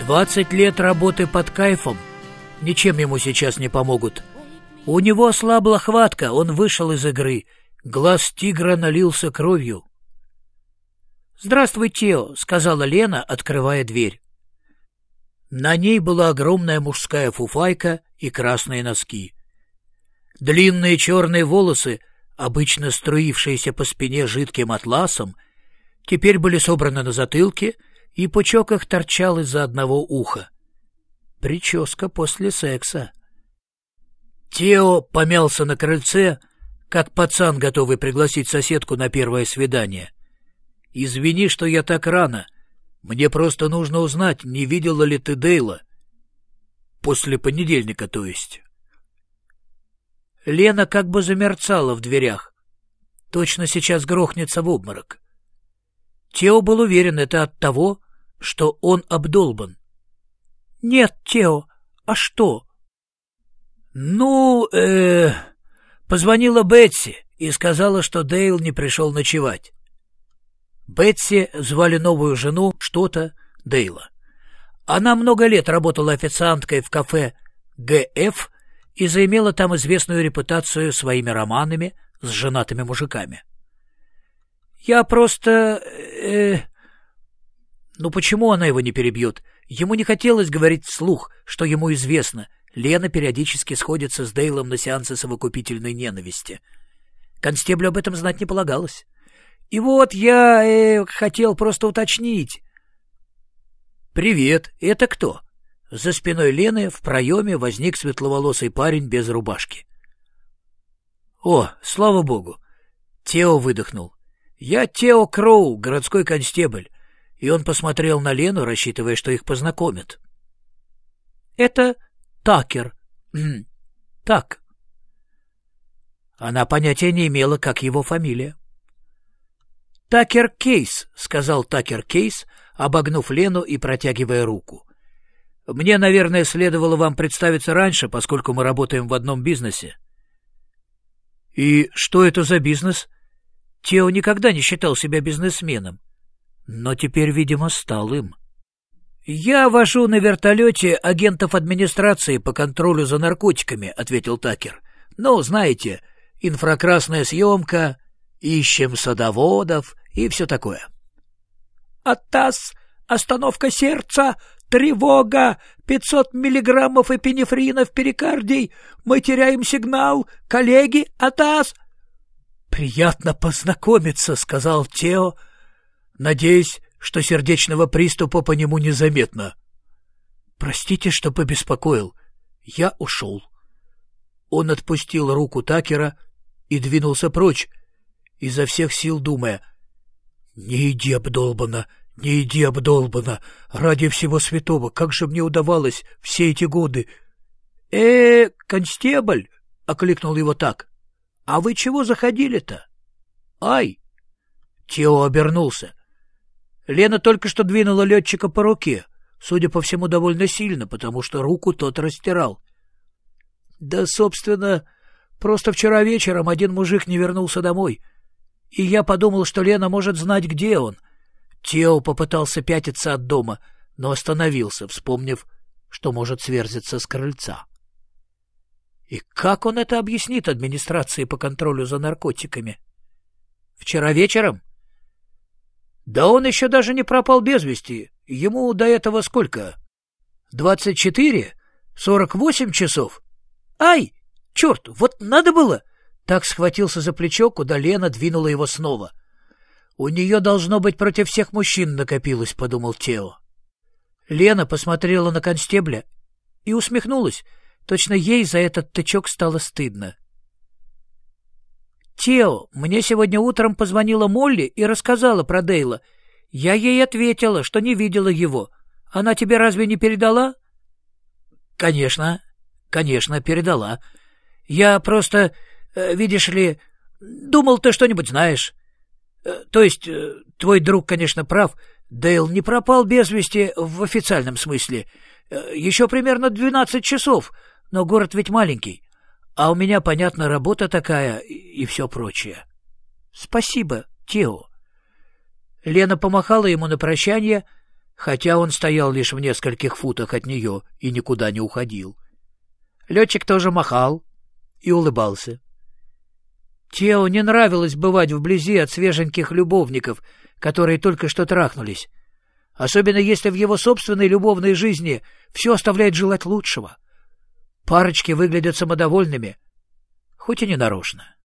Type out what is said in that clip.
Двадцать лет работы под кайфом ничем ему сейчас не помогут. У него ослабла хватка, он вышел из игры. Глаз тигра налился кровью. «Здравствуй, Тео», — сказала Лена, открывая дверь. На ней была огромная мужская фуфайка и красные носки. Длинные черные волосы, обычно струившиеся по спине жидким атласом, теперь были собраны на затылке, и пучок их торчал из-за одного уха. Прическа после секса. Тео помялся на крыльце, как пацан, готовый пригласить соседку на первое свидание. «Извини, что я так рано. Мне просто нужно узнать, не видела ли ты Дейла. После понедельника, то есть». Лена как бы замерцала в дверях. Точно сейчас грохнется в обморок. Тео был уверен, это от того, что он обдолбан. — Нет, Тео, а что? — Ну, э, Позвонила Бетси и сказала, что Дейл не пришел ночевать. Бетси звали новую жену что-то Дейла. Она много лет работала официанткой в кафе «ГФ» и заимела там известную репутацию своими романами с женатыми мужиками. «Я просто... Э, ну почему она его не перебьет? Ему не хотелось говорить вслух, что ему известно. Лена периодически сходится с Дейлом на сеансы совокупительной ненависти. Констеблю об этом знать не полагалось. И вот я э, хотел просто уточнить. «Привет, это кто?» За спиной Лены в проеме возник светловолосый парень без рубашки. «О, слава богу!» Тео выдохнул. «Я Тео Кроу, городской констебль и он посмотрел на Лену, рассчитывая, что их познакомят. «Это Такер. так». Она понятия не имела, как его фамилия. «Такер Кейс», — сказал Такер Кейс, обогнув Лену и протягивая руку. «Мне, наверное, следовало вам представиться раньше, поскольку мы работаем в одном бизнесе». «И что это за бизнес?» Тео никогда не считал себя бизнесменом но теперь, видимо, стал им. «Я вожу на вертолете агентов администрации по контролю за наркотиками», — ответил Такер. «Ну, знаете, инфракрасная съемка, ищем садоводов и все такое». «Атас, остановка сердца, тревога, пятьсот миллиграммов эпинефрина в перикардий, мы теряем сигнал, коллеги, Атас!» «Приятно познакомиться», — сказал Тео, — Надеюсь, что сердечного приступа по нему незаметно. Простите, что побеспокоил. Я ушел. Он отпустил руку Такера и двинулся прочь, изо всех сил думая. «Не иди, обдолбана, не иди, обдолбана, ради всего святого, как же мне удавалось все эти годы!» «Э, констебль!» — окликнул его так. «А вы чего заходили-то?» «Ай!» Тео обернулся. Лена только что двинула летчика по руке, судя по всему, довольно сильно, потому что руку тот растирал. Да, собственно, просто вчера вечером один мужик не вернулся домой, и я подумал, что Лена может знать, где он. Тео попытался пятиться от дома, но остановился, вспомнив, что может сверзиться с крыльца. И как он это объяснит администрации по контролю за наркотиками? Вчера вечером? Да он еще даже не пропал без вести. Ему до этого сколько? Двадцать четыре? Сорок восемь часов? Ай! Черт, вот надо было! Так схватился за плечо, куда Лена двинула его снова. У нее, должно быть, против всех мужчин накопилось, — подумал Тео. Лена посмотрела на констебля и усмехнулась. Точно ей за этот тычок стало стыдно. «Тео, мне сегодня утром позвонила Молли и рассказала про Дейла. Я ей ответила, что не видела его. Она тебе разве не передала?» «Конечно, конечно, передала. Я просто, э, видишь ли, думал, ты что-нибудь знаешь. Э, то есть, э, твой друг, конечно, прав. Дейл не пропал без вести в официальном смысле. Еще примерно двенадцать часов, но город ведь маленький. А у меня, понятно, работа такая и все прочее. Спасибо, Тео. Лена помахала ему на прощание, хотя он стоял лишь в нескольких футах от нее и никуда не уходил. Летчик тоже махал и улыбался. Тео не нравилось бывать вблизи от свеженьких любовников, которые только что трахнулись, особенно если в его собственной любовной жизни все оставляет желать лучшего. Парочки выглядят самодовольными, хоть и не нарочно.